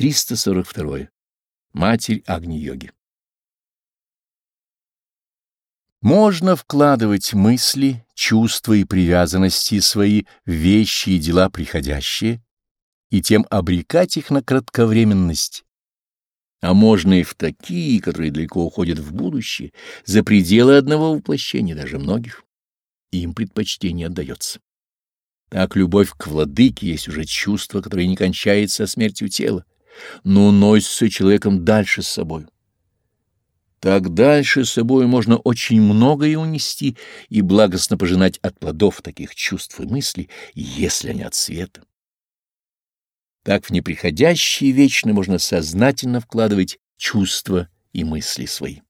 342. Матерь Агни-йоги. Можно вкладывать мысли, чувства и привязанности свои в вещи и дела приходящие, и тем обрекать их на кратковременность. А можно и в такие, которые далеко уходят в будущее, за пределы одного воплощения, даже многих. Им предпочтение отдается. Так любовь к владыке есть уже чувство, которое не кончается смертью тела, но носится человеком дальше с собой. Так дальше с собой можно очень многое унести и благостно пожинать от плодов таких чувств и мыслей, если они от света. Так в неприходящие вечно можно сознательно вкладывать чувства и мысли свои.